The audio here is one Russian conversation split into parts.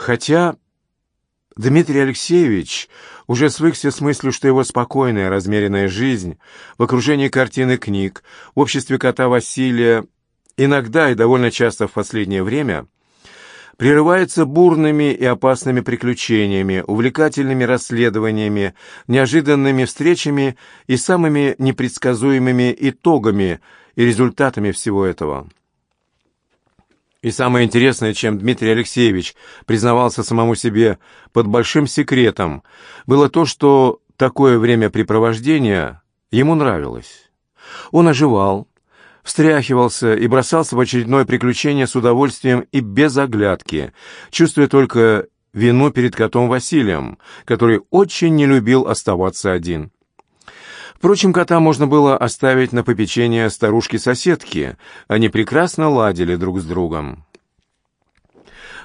Хотя Дмитрий Алексеевич уже свыкся с мыслью, что его спокойная, размеренная жизнь в окружении картины книг, в обществе кота Василия, иногда и довольно часто в последнее время – прерывается бурными и опасными приключениями, увлекательными расследованиями, неожиданными встречами и самыми непредсказуемыми итогами и результатами всего этого. И самое интересное, чем Дмитрий Алексеевич признавался самому себе под большим секретом, было то, что такое времяпрепровождение ему нравилось. Он оживал, встряхивался и бросался в очередное приключение с удовольствием и без оглядки, чувствуя только вину перед котом Василием, который очень не любил оставаться один. Впрочем, кота можно было оставить на попечение старушки-соседки, они прекрасно ладили друг с другом.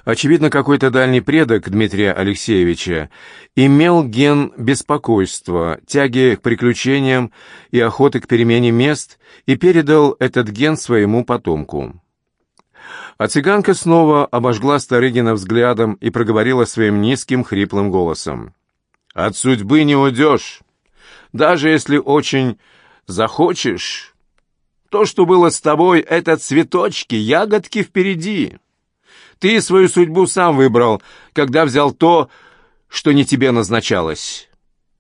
Очевидно, какой-то дальний предок Дмитрия Алексеевича имел ген беспокойства, тяги к приключениям и охоты к перемене мест и передал этот ген своему потомку. А цыганка снова обожгла Старыгина взглядом и проговорила своим низким хриплым голосом. «От судьбы не уйдешь. Даже если очень захочешь, то, что было с тобой, это цветочки, ягодки впереди». Ты свою судьбу сам выбрал, когда взял то, что не тебе назначалось.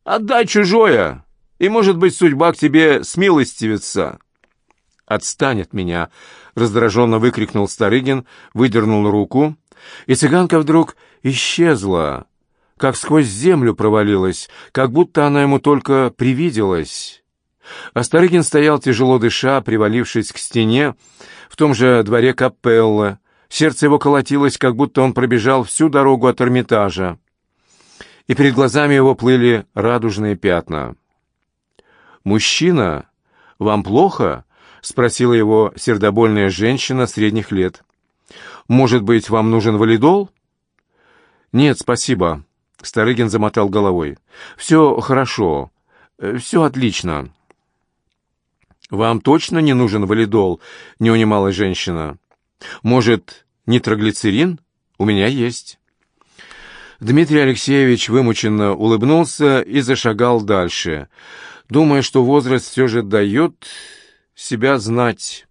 Отдай чужое, и, может быть, судьба к тебе смилостивится». «Отстань от меня!» — раздраженно выкрикнул Старыгин, выдернул руку, и цыганка вдруг исчезла, как сквозь землю провалилась, как будто она ему только привиделась. А Старыгин стоял, тяжело дыша, привалившись к стене, в том же дворе капеллы, Сердце его колотилось, как будто он пробежал всю дорогу от Эрмитажа. И перед глазами его плыли радужные пятна. «Мужчина, вам плохо?» — спросила его сердобольная женщина средних лет. «Может быть, вам нужен валидол?» «Нет, спасибо», — Старыгин замотал головой. «Все хорошо, все отлично». «Вам точно не нужен валидол?» — не унималась женщина. Может, нитроглицерин? У меня есть». Дмитрий Алексеевич вымученно улыбнулся и зашагал дальше, думая, что возраст все же дает себя знать.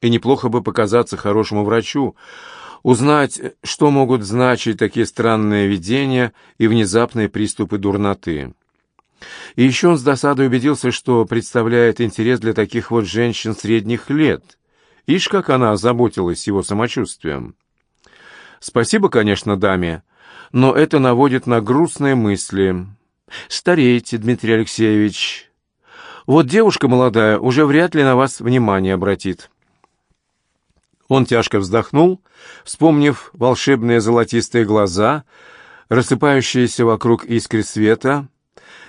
И неплохо бы показаться хорошему врачу, узнать, что могут значить такие странные видения и внезапные приступы дурноты. И еще он с досадой убедился, что представляет интерес для таких вот женщин средних лет, Ишь, как она озаботилась его самочувствием. Спасибо, конечно, даме, но это наводит на грустные мысли. Стареете, Дмитрий Алексеевич. Вот девушка молодая уже вряд ли на вас внимание обратит. Он тяжко вздохнул, вспомнив волшебные золотистые глаза, рассыпающиеся вокруг искры света,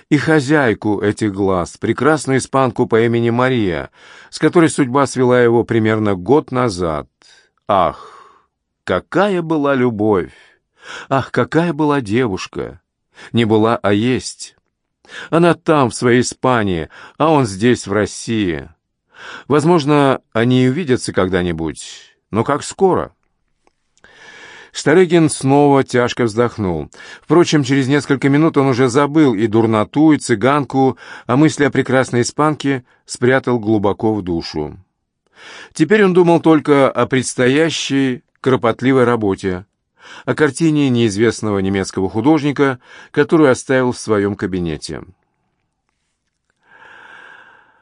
и хозяйку этих глаз, прекрасную испанку по имени Мария, с которой судьба свела его примерно год назад. Ах, какая была любовь! Ах, какая была девушка! Не была, а есть. Она там, в своей Испании, а он здесь, в России. Возможно, они увидятся когда-нибудь, но как скоро?» Старыгин снова тяжко вздохнул. Впрочем, через несколько минут он уже забыл и дурноту, и цыганку, а мысли о прекрасной испанке спрятал глубоко в душу. Теперь он думал только о предстоящей кропотливой работе, о картине неизвестного немецкого художника, которую оставил в своем кабинете.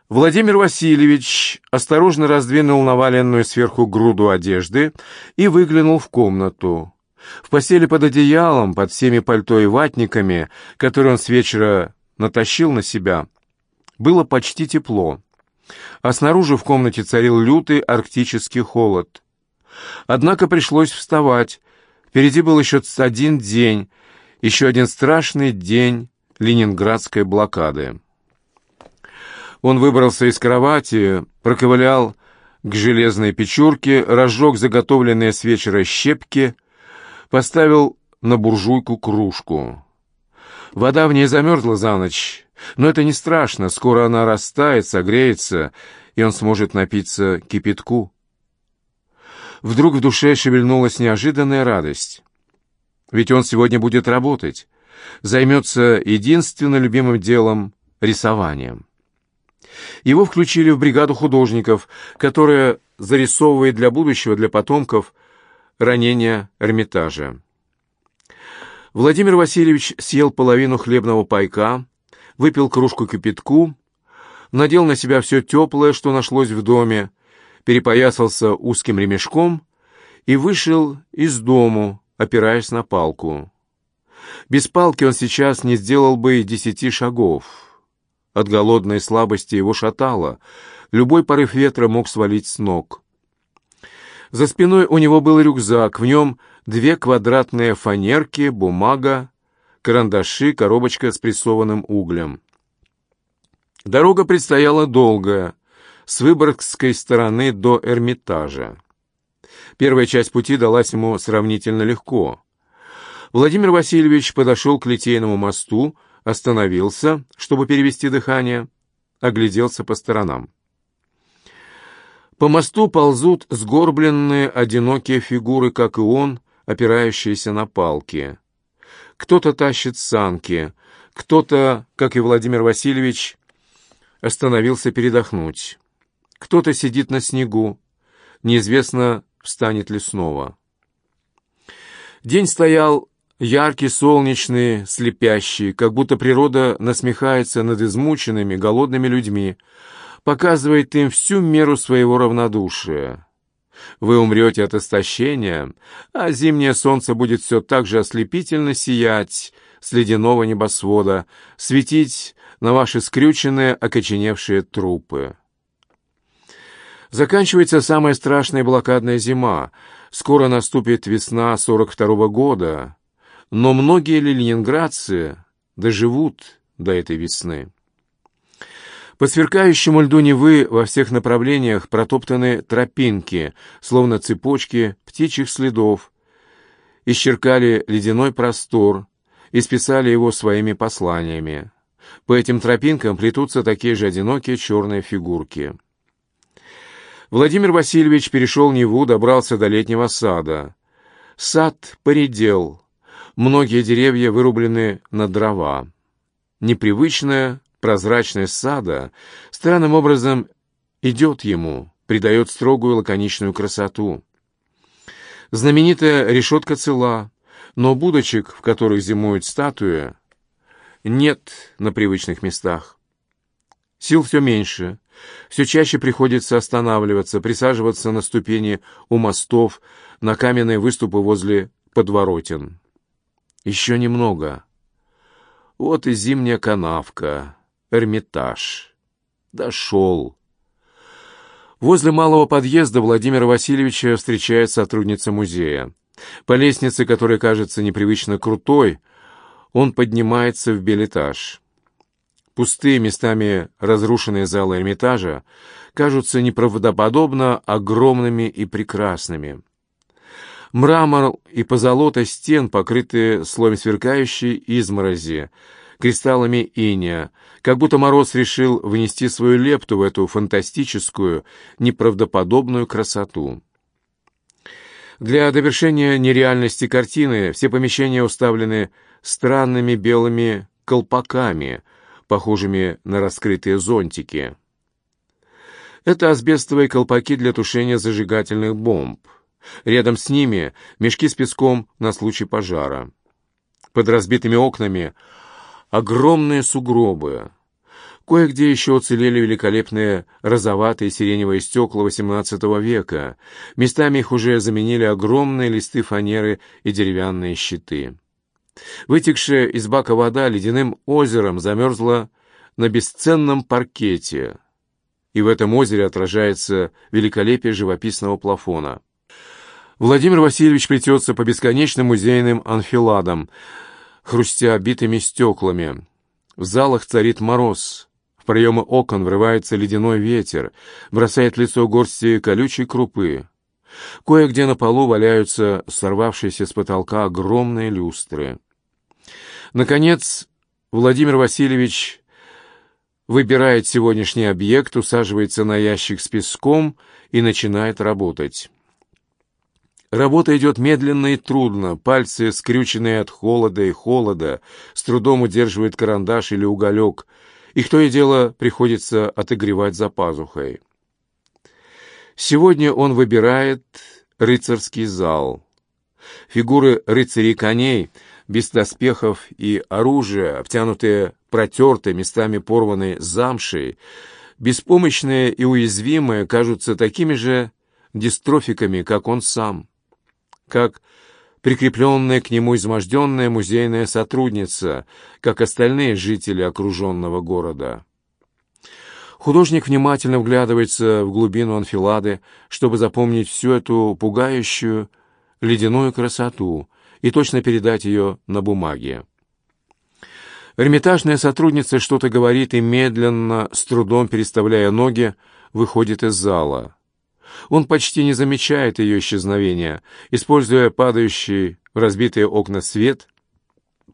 Владимир Васильевич осторожно раздвинул наваленную сверху груду одежды и выглянул в комнату. В постели под одеялом, под всеми пальто и ватниками, которые он с вечера натащил на себя, было почти тепло. А снаружи в комнате царил лютый арктический холод. Однако пришлось вставать. Впереди был еще один день, еще один страшный день ленинградской блокады. Он выбрался из кровати, проковылял к железной печурке, разжег заготовленные с вечера щепки, поставил на буржуйку кружку. Вода в ней замерзла за ночь, но это не страшно, скоро она растает, согреется, и он сможет напиться кипятку. Вдруг в душе шевельнулась неожиданная радость. Ведь он сегодня будет работать. Займется единственно любимым делом — рисованием. Его включили в бригаду художников, которая зарисовывает для будущего, для потомков, ранения Эрмитажа. Владимир Васильевич съел половину хлебного пайка, выпил кружку кипятку, надел на себя все теплое, что нашлось в доме, перепоясался узким ремешком и вышел из дому, опираясь на палку. Без палки он сейчас не сделал бы и десяти шагов. От голодной слабости его шатало, любой порыв ветра мог свалить с ног. За спиной у него был рюкзак, в нем две квадратные фанерки, бумага, карандаши, коробочка с прессованным углем. Дорога предстояла долгая, с Выборгской стороны до Эрмитажа. Первая часть пути далась ему сравнительно легко. Владимир Васильевич подошел к Литейному мосту, остановился, чтобы перевести дыхание, огляделся по сторонам. По мосту ползут сгорбленные, одинокие фигуры, как и он, опирающиеся на палки. Кто-то тащит санки, кто-то, как и Владимир Васильевич, остановился передохнуть. Кто-то сидит на снегу, неизвестно, встанет ли снова. День стоял яркий, солнечный, слепящий, как будто природа насмехается над измученными, голодными людьми, показывает им всю меру своего равнодушия. Вы умрете от истощения, а зимнее солнце будет все так же ослепительно сиять с ледяного небосвода, светить на ваши скрюченные, окоченевшие трупы. Заканчивается самая страшная блокадная зима. Скоро наступит весна 42-го года. Но многие ли ленинградцы доживут до этой весны? По сверкающему льду Невы во всех направлениях протоптаны тропинки, словно цепочки птичьих следов, исчеркали ледяной простор, и списали его своими посланиями. По этим тропинкам плетутся такие же одинокие черные фигурки. Владимир Васильевич перешел Неву, добрался до летнего сада. Сад поредел, многие деревья вырублены на дрова. Непривычная прозрачность сада странным образом идет ему, придает строгую лаконичную красоту. Знаменитая решетка цела, но будочек, в которых зимуют статуи, нет на привычных местах. Сил все меньше, все чаще приходится останавливаться, присаживаться на ступени у мостов, на каменные выступы возле подворотен. Еще немного. Вот и зимняя канавка, Эрмитаж. Дошел. Возле малого подъезда Владимира Васильевича встречает сотрудница музея. По лестнице, которая кажется непривычно крутой, он поднимается в билетаж. Пустые, местами разрушенные залы Эрмитажа кажутся неправдоподобно огромными и прекрасными. Мрамор и позолота стен, покрытые слоем сверкающей изморози, кристаллами иния, как будто Мороз решил внести свою лепту в эту фантастическую, неправдоподобную красоту. Для довершения нереальности картины все помещения уставлены странными белыми колпаками, похожими на раскрытые зонтики. Это асбестовые колпаки для тушения зажигательных бомб. Рядом с ними мешки с песком на случай пожара. Под разбитыми окнами огромные сугробы. Кое-где еще уцелели великолепные розоватые сиреневые стекла XVIII века. Местами их уже заменили огромные листы фанеры и деревянные щиты. Вытекшая из бака вода ледяным озером замерзла на бесценном паркете, и в этом озере отражается великолепие живописного плафона. Владимир Васильевич плетется по бесконечным музейным анфиладам, хрустя битыми стеклами. В залах царит мороз. В проемы окон врывается ледяной ветер, бросает лицо горсти колючей крупы. Кое-где на полу валяются сорвавшиеся с потолка огромные люстры. Наконец, Владимир Васильевич выбирает сегодняшний объект, усаживается на ящик с песком и начинает работать. Работа идет медленно и трудно, пальцы, скрюченные от холода и холода, с трудом удерживают карандаш или уголек, их то и дело приходится отогревать за пазухой. Сегодня он выбирает рыцарский зал. Фигуры рыцарей коней, без доспехов и оружия, обтянутые протертой, местами порванной замшей, беспомощные и уязвимые, кажутся такими же дистрофиками, как он сам, как прикрепленная к нему изможденная музейная сотрудница, как остальные жители окруженного города. Художник внимательно вглядывается в глубину анфилады, чтобы запомнить всю эту пугающую ледяную красоту и точно передать ее на бумаге. Эрмитажная сотрудница что-то говорит и медленно, с трудом переставляя ноги, выходит из зала. Он почти не замечает ее исчезновения, используя падающий в разбитые окна свет,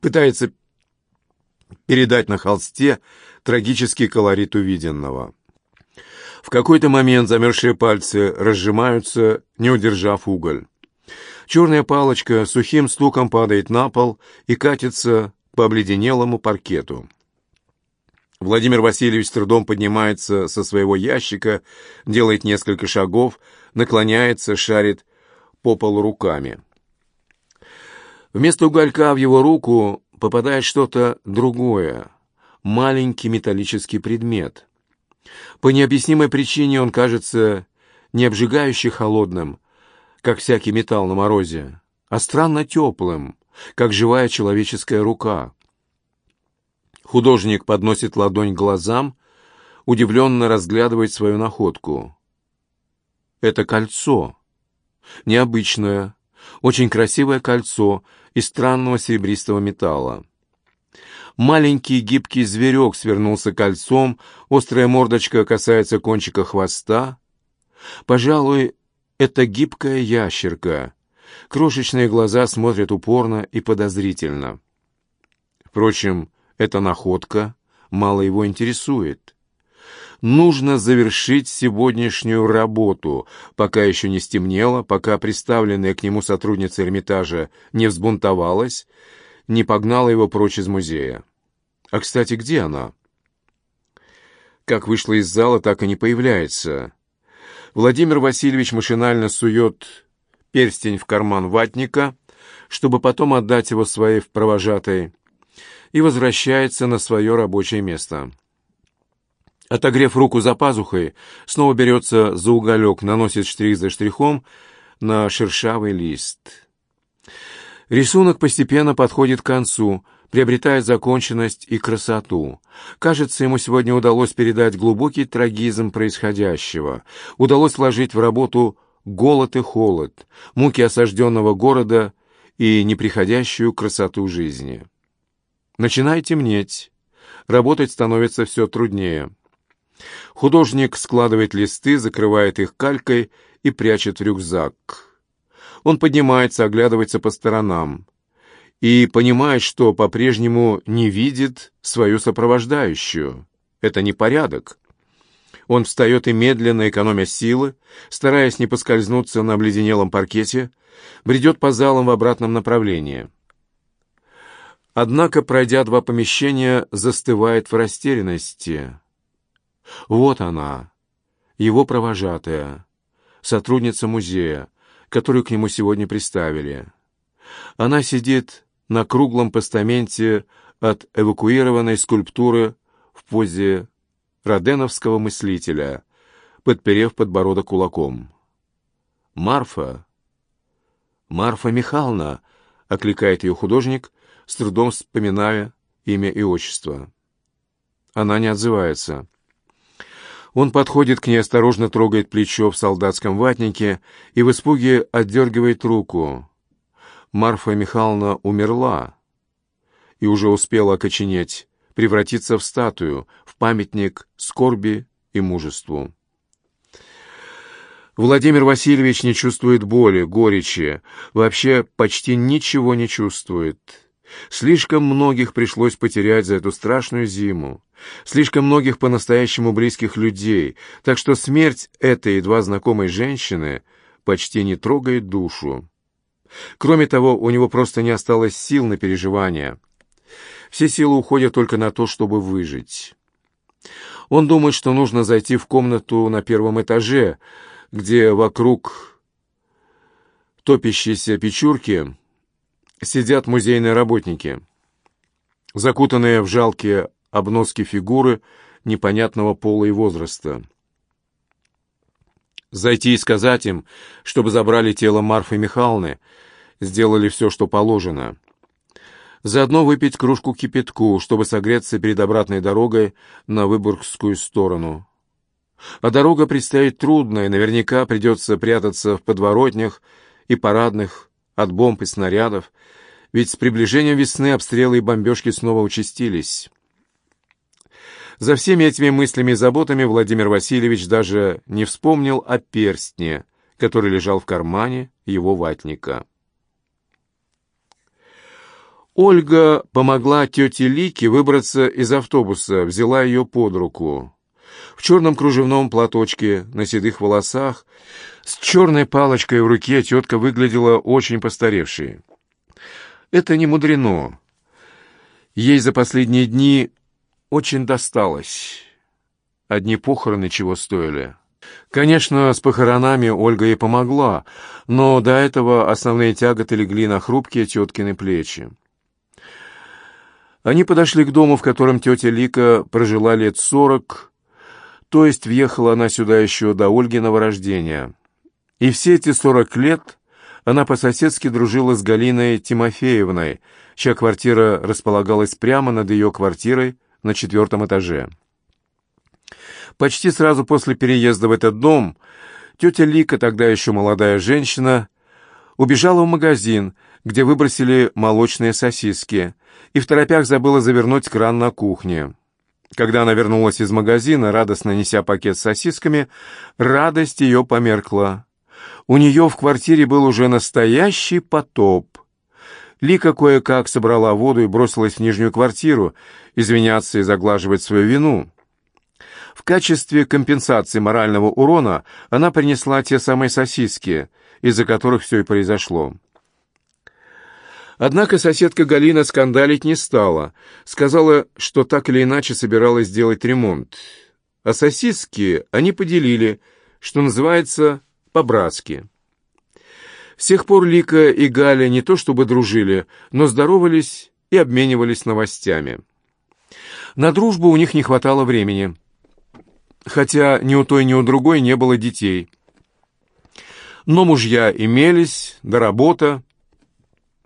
пытается передать на холсте трагический колорит увиденного. В какой-то момент замерзшие пальцы разжимаются, не удержав уголь. Черная палочка сухим стуком падает на пол и катится по обледенелому паркету. Владимир Васильевич с трудом поднимается со своего ящика, делает несколько шагов, наклоняется, шарит по полу руками. Вместо уголька в его руку попадает что-то другое, маленький металлический предмет. По необъяснимой причине он кажется не обжигающе холодным, как всякий металл на морозе, а странно теплым, как живая человеческая рука. Художник подносит ладонь к глазам, удивленно разглядывает свою находку. Это кольцо. Необычное, очень красивое кольцо из странного серебристого металла. Маленький гибкий зверек свернулся кольцом, острая мордочка касается кончика хвоста. Пожалуй, это гибкая ящерка. Крошечные глаза смотрят упорно и подозрительно. Впрочем, эта находка мало его интересует. Нужно завершить сегодняшнюю работу, пока еще не стемнело, пока представленная к нему сотрудница Эрмитажа не взбунтовалась, не погнала его прочь из музея. А, кстати, где она? Как вышла из зала, так и не появляется. Владимир Васильевич машинально сует перстень в карман ватника, чтобы потом отдать его своей провожатой, и возвращается на свое рабочее место. Отогрев руку за пазухой, снова берется за уголек, наносит штрих за штрихом на шершавый лист. Рисунок постепенно подходит к концу, приобретает законченность и красоту. Кажется, ему сегодня удалось передать глубокий трагизм происходящего. Удалось вложить в работу голод и холод, муки осажденного города и неприходящую красоту жизни. Начинает темнеть. Работать становится все труднее. Художник складывает листы, закрывает их калькой и прячет в рюкзак. Он поднимается, оглядывается по сторонам и понимает, что по-прежнему не видит свою сопровождающую. Это не порядок. Он встает и медленно, экономя силы, стараясь не поскользнуться на обледенелом паркете, бредет по залам в обратном направлении. Однако, пройдя два помещения, застывает в растерянности. Вот она, его провожатая, сотрудница музея, которую к нему сегодня приставили. Она сидит на круглом постаменте от эвакуированной скульптуры в позе роденовского мыслителя, подперев подбородок кулаком. «Марфа!» «Марфа Михайловна!» — окликает ее художник, с трудом вспоминая имя и отчество. Она не отзывается. Он подходит к ней, осторожно трогает плечо в солдатском ватнике и в испуге отдергивает руку. Марфа Михайловна умерла и уже успела окоченеть, превратиться в статую, в памятник скорби и мужеству. Владимир Васильевич не чувствует боли, горечи, вообще почти ничего не чувствует. Слишком многих пришлось потерять за эту страшную зиму. Слишком многих по-настоящему близких людей, так что смерть этой едва знакомой женщины почти не трогает душу. Кроме того, у него просто не осталось сил на переживания. Все силы уходят только на то, чтобы выжить. Он думает, что нужно зайти в комнату на первом этаже, где вокруг топящейся печурки сидят музейные работники, закутанные в жалкие обноски фигуры непонятного пола и возраста. Зайти и сказать им, чтобы забрали тело Марфы Михайловны, сделали все, что положено. Заодно выпить кружку кипятку, чтобы согреться перед обратной дорогой на Выборгскую сторону. А дорога предстоит трудная, наверняка придется прятаться в подворотнях и парадных от бомб и снарядов, ведь с приближением весны обстрелы и бомбежки снова участились. За всеми этими мыслями и заботами Владимир Васильевич даже не вспомнил о перстне, который лежал в кармане его ватника. Ольга помогла тете Лике выбраться из автобуса, взяла ее под руку. В черном кружевном платочке, на седых волосах, с черной палочкой в руке тетка выглядела очень постаревшей. Это не мудрено. Ей за последние дни очень досталось. Одни похороны чего стоили. Конечно, с похоронами Ольга ей помогла, но до этого основные тяготы легли на хрупкие теткины плечи. Они подошли к дому, в котором тетя Лика прожила лет сорок, то есть въехала она сюда еще до Ольгиного рождения. И все эти сорок лет она по-соседски дружила с Галиной Тимофеевной, чья квартира располагалась прямо над ее квартирой на четвертом этаже. Почти сразу после переезда в этот дом тетя Лика, тогда еще молодая женщина, убежала в магазин, где выбросили молочные сосиски, и в торопях забыла завернуть кран на кухне. Когда она вернулась из магазина, радостно неся пакет с сосисками, радость ее померкла. У нее в квартире был уже настоящий потоп. Лика кое-как собрала воду и бросилась в нижнюю квартиру, извиняться и заглаживать свою вину. В качестве компенсации морального урона она принесла те самые сосиски, из-за которых все и произошло. Однако соседка Галина скандалить не стала. Сказала, что так или иначе собиралась сделать ремонт. А сосиски они поделили, что называется, по-братски. С тех пор Лика и Галя не то чтобы дружили, но здоровались и обменивались новостями. На дружбу у них не хватало времени, хотя ни у той, ни у другой не было детей. Но мужья имелись, да работа,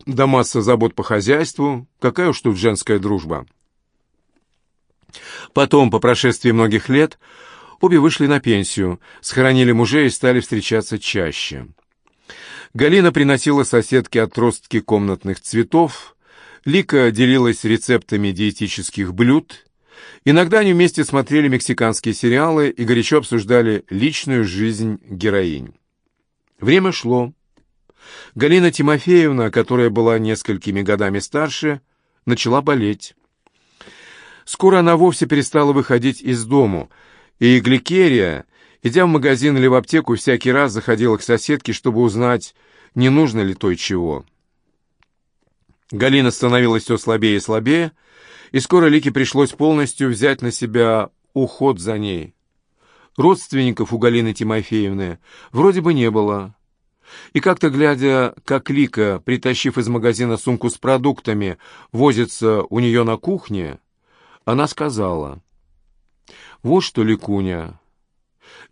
да масса забот по хозяйству, какая уж тут женская дружба. Потом, по прошествии многих лет, обе вышли на пенсию, схоронили мужей и стали встречаться чаще. Галина приносила соседке отростки комнатных цветов, Лика делилась рецептами диетических блюд. Иногда они вместе смотрели мексиканские сериалы и горячо обсуждали личную жизнь героинь. Время шло. Галина Тимофеевна, которая была несколькими годами старше, начала болеть. Скоро она вовсе перестала выходить из дому, и Гликерия, идя в магазин или в аптеку, всякий раз заходила к соседке, чтобы узнать, не нужно ли той чего. Галина становилась все слабее и слабее, и скоро Лике пришлось полностью взять на себя уход за ней. Родственников у Галины Тимофеевны вроде бы не было. И как-то, глядя, как Лика, притащив из магазина сумку с продуктами, возится у нее на кухне, она сказала, «Вот что, Ликуня,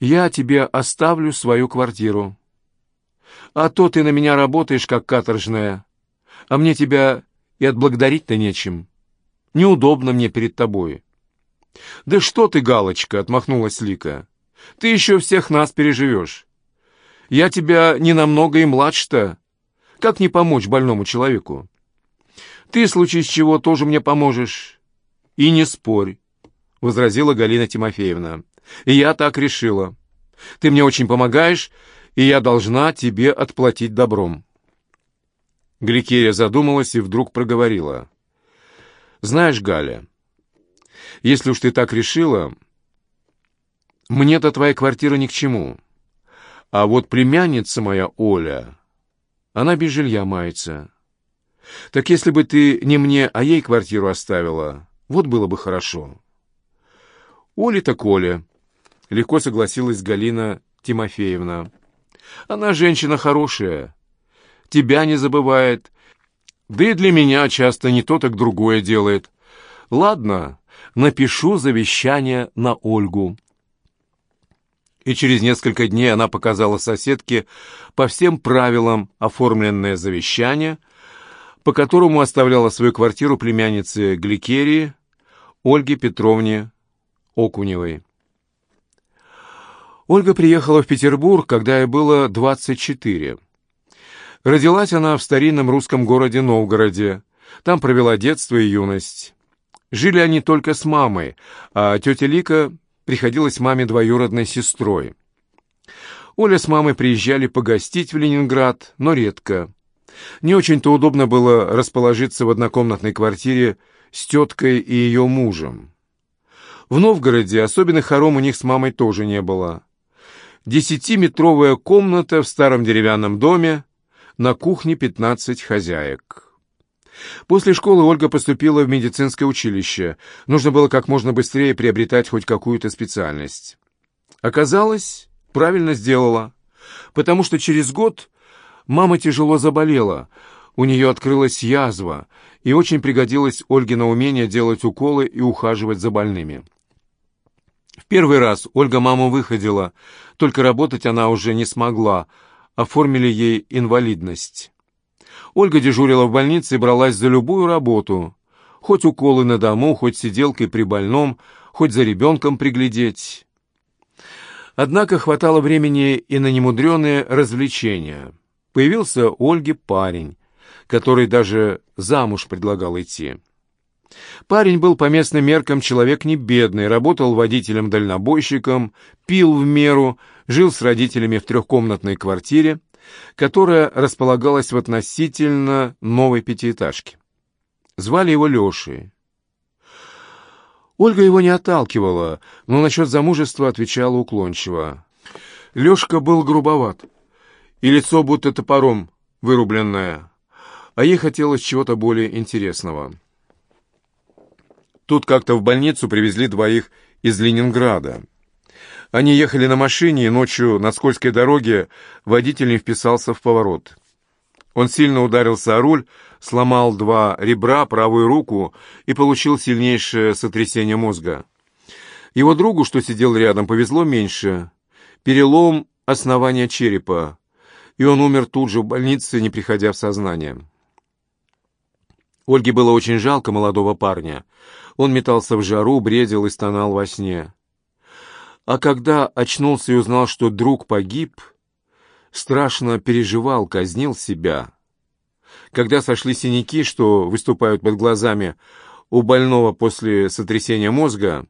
я тебе оставлю свою квартиру. А то ты на меня работаешь, как каторжная, а мне тебя и отблагодарить-то нечем. Неудобно мне перед тобой». «Да что ты, Галочка!» — отмахнулась Лика. «Ты еще всех нас переживешь. Я тебя не намного и младше-то. Как не помочь больному человеку? Ты, в случае чего, тоже мне поможешь. И не спорь, — возразила Галина Тимофеевна. И я так решила. Ты мне очень помогаешь, и я должна тебе отплатить добром. Гликерия задумалась и вдруг проговорила. «Знаешь, Галя, если уж ты так решила, мне-то твоя квартира ни к чему. А вот племянница моя Оля, она без жилья мается. Так если бы ты не мне, а ей квартиру оставила, вот было бы хорошо. Оля так Оля, легко согласилась Галина Тимофеевна. Она женщина хорошая, тебя не забывает, да и для меня часто не то, так другое делает. Ладно, напишу завещание на Ольгу. И через несколько дней она показала соседке по всем правилам оформленное завещание, по которому оставляла свою квартиру племяннице Гликерии Ольге Петровне Окуневой. Ольга приехала в Петербург, когда ей было 24. Родилась она в старинном русском городе Новгороде. Там провела детство и юность. Жили они только с мамой, а тетя Лика приходилась маме двоюродной сестрой. Оля с мамой приезжали погостить в Ленинград, но редко. Не очень-то удобно было расположиться в однокомнатной квартире с теткой и ее мужем. В Новгороде особенных хором у них с мамой тоже не было. Десятиметровая комната в старом деревянном доме, на кухне 15 хозяек. После школы Ольга поступила в медицинское училище. Нужно было как можно быстрее приобретать хоть какую-то специальность. Оказалось, правильно сделала, потому что через год мама тяжело заболела, у нее открылась язва, и очень пригодилось Ольгино умение делать уколы и ухаживать за больными. В первый раз Ольга маму выходила, только работать она уже не смогла, оформили ей инвалидность. Ольга дежурила в больнице и бралась за любую работу. Хоть уколы на дому, хоть сиделкой при больном, хоть за ребенком приглядеть. Однако хватало времени и на немудреные развлечения. Появился у Ольги парень, который даже замуж предлагал идти. Парень был по местным меркам человек не бедный, работал водителем-дальнобойщиком, пил в меру, жил с родителями в трехкомнатной квартире, которая располагалась в относительно новой пятиэтажке. Звали его Лешей. Ольга его не отталкивала, но насчет замужества отвечала уклончиво. Лешка был грубоват, и лицо будто топором вырубленное, а ей хотелось чего-то более интересного. Тут как-то в больницу привезли двоих из Ленинграда. Они ехали на машине, и ночью на скользкой дороге водитель не вписался в поворот. Он сильно ударился о руль, сломал два ребра, правую руку и получил сильнейшее сотрясение мозга. Его другу, что сидел рядом, повезло меньше. Перелом основания черепа, и он умер тут же в больнице, не приходя в сознание. Ольге было очень жалко молодого парня. Он метался в жару, бредил и стонал во сне. А когда очнулся и узнал, что друг погиб, страшно переживал, казнил себя. Когда сошли синяки, что выступают под глазами у больного после сотрясения мозга,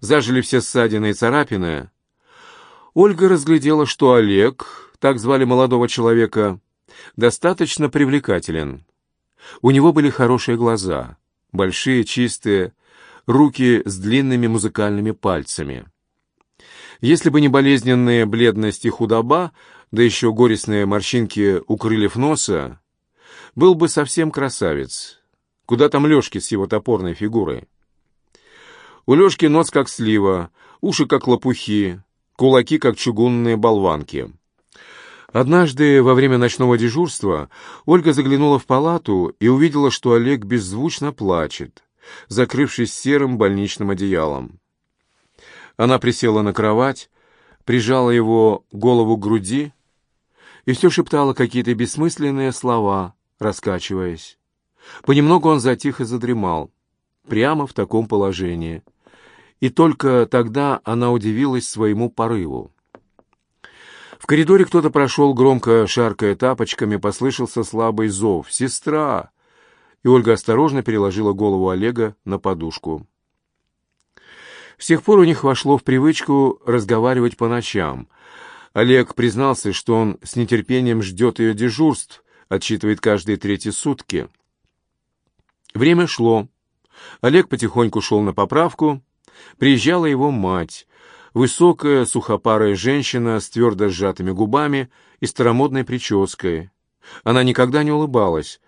зажили все ссадины и царапины, Ольга разглядела, что Олег, так звали молодого человека, достаточно привлекателен. У него были хорошие глаза, большие, чистые, руки с длинными музыкальными пальцами. Если бы не болезненная бледность и худоба, да еще горестные морщинки у крыльев носа, был бы совсем красавец. Куда там Лешки с его топорной фигурой? У Лешки нос как слива, уши как лопухи, кулаки как чугунные болванки. Однажды во время ночного дежурства Ольга заглянула в палату и увидела, что Олег беззвучно плачет, закрывшись серым больничным одеялом. Она присела на кровать, прижала его голову к груди и все шептала какие-то бессмысленные слова, раскачиваясь. Понемногу он затих и задремал, прямо в таком положении. И только тогда она удивилась своему порыву. В коридоре кто-то прошел, громко шаркая тапочками, послышался слабый зов. «Сестра!» И Ольга осторожно переложила голову Олега на подушку. С тех пор у них вошло в привычку разговаривать по ночам. Олег признался, что он с нетерпением ждет ее дежурств, отчитывает каждые третьи сутки. Время шло. Олег потихоньку шел на поправку. Приезжала его мать. Высокая, сухопарая женщина с твердо сжатыми губами и старомодной прической. Она никогда не улыбалась,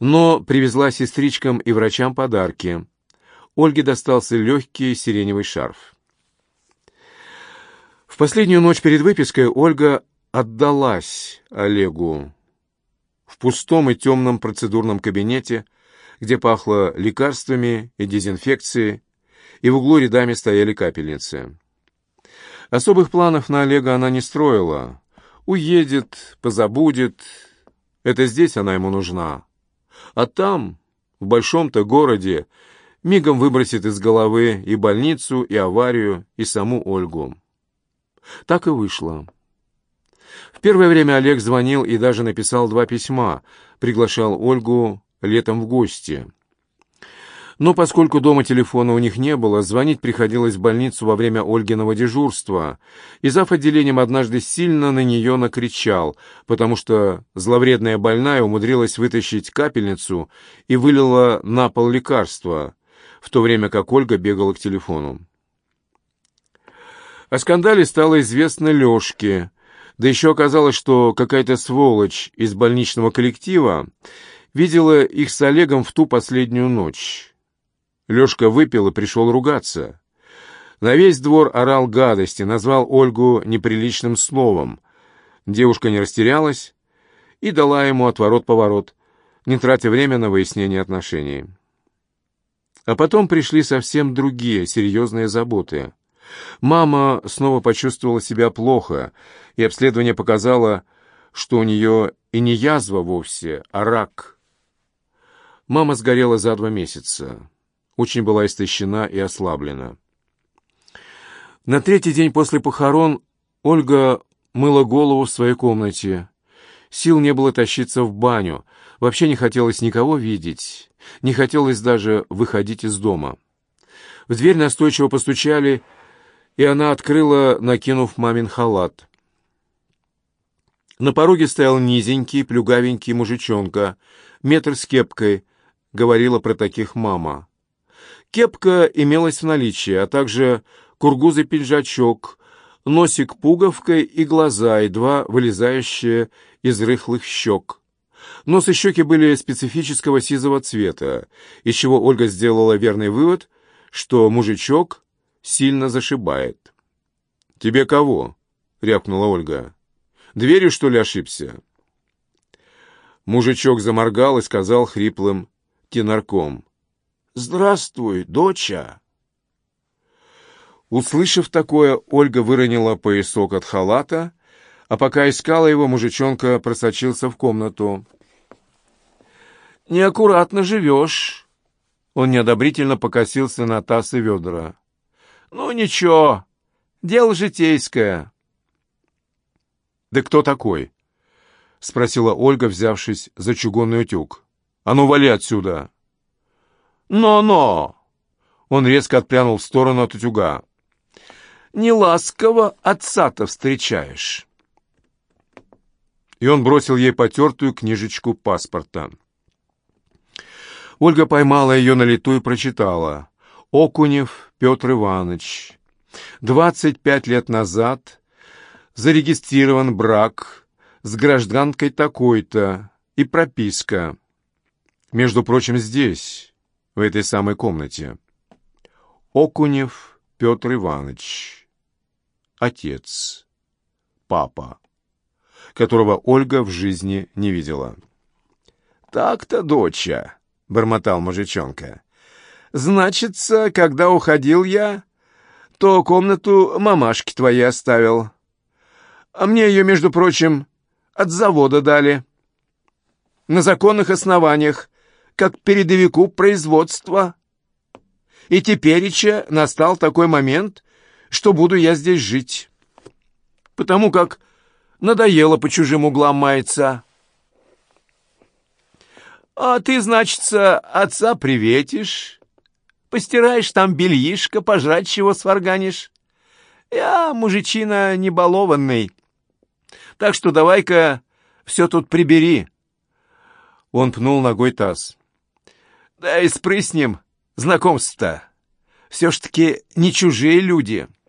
но привезла сестричкам и врачам подарки. Ольге достался легкий сиреневый шарф. В последнюю ночь перед выпиской Ольга отдалась Олегу. В пустом и темном процедурном кабинете, где пахло лекарствами и дезинфекцией, и в углу рядами стояли капельницы. Особых планов на Олега она не строила. Уедет, позабудет. Это здесь она ему нужна. А там, в большом-то городе, мигом выбросит из головы и больницу, и аварию, и саму Ольгу. Так и вышло. В первое время Олег звонил и даже написал два письма, приглашал Ольгу летом в гости. Но поскольку дома телефона у них не было, звонить приходилось в больницу во время Ольгиного дежурства, и зав. отделением однажды сильно на нее накричал, потому что зловредная больная умудрилась вытащить капельницу и вылила на пол лекарства, в то время как Ольга бегала к телефону. О скандале стало известно Лешке, да еще оказалось, что какая-то сволочь из больничного коллектива видела их с Олегом в ту последнюю ночь. Лешка выпил и пришел ругаться. На весь двор орал гадости, назвал Ольгу неприличным словом. Девушка не растерялась и дала ему отворот-поворот, не тратя время на выяснение отношений. А потом пришли совсем другие серьезные заботы. Мама снова почувствовала себя плохо, и обследование показало, что у нее и не язва вовсе, а рак. Мама сгорела за два месяца. Очень была истощена и ослаблена. На третий день после похорон Ольга мыла голову в своей комнате. Сил не было тащиться в баню, вообще не хотелось никого видеть, не хотелось даже выходить из дома. В дверь настойчиво постучали, и она открыла, накинув мамин халат. На пороге стоял низенький, плюгавенький мужичонка, метр с кепкой, говорила про таких мама. Кепка имелась в наличии, а также кургузый пиджачок, носик пуговкой и глаза, едва вылезающие из рыхлых щек. Нос и щеки были специфического сизого цвета, из чего Ольга сделала верный вывод, что мужичок сильно зашибает. «Тебе кого?» — рявкнула Ольга. «Дверью, что ли, ошибся?» Мужичок заморгал и сказал хриплым тенарком. «Здравствуй, доча!» Услышав такое, Ольга выронила поясок от халата, а пока искала его, мужичонка просочился в комнату. «Неаккуратно живешь!» Он неодобрительно покосился на таз и ведра. «Ну, ничего, дело житейское». «Да кто такой?» — спросила Ольга, взявшись за чугунный утюг. «А ну, вали отсюда!» «Но-но!» Он резко отпрянул в сторону от утюга. «Не ласково отца-то встречаешь!» И он бросил ей потертую книжечку паспорта. Ольга поймала ее на лету и прочитала. Окунев Петр Иванович. 25 лет назад зарегистрирован брак с гражданкой такой-то и прописка. Между прочим, здесь, в этой самой комнате. Окунев Петр Иванович. Отец. Папа. Которого Ольга в жизни не видела. «Так-то, доча», — бормотал мужичонка. Значится, когда уходил я, то комнату мамашки твоей оставил. А мне ее, между прочим, от завода дали. На законных основаниях, как передовику производства. И тепереча настал такой момент, что буду я здесь жить. Потому как надоело по чужим углам маяться. А ты, значится, отца приветишь, Постираешь там бельишко, пожрать чего сварганишь. Я мужичина небалованный. Так что давай-ка все тут прибери. Он пнул ногой таз. Да и спрыснем знакомство-то. Все ж таки не чужие люди. —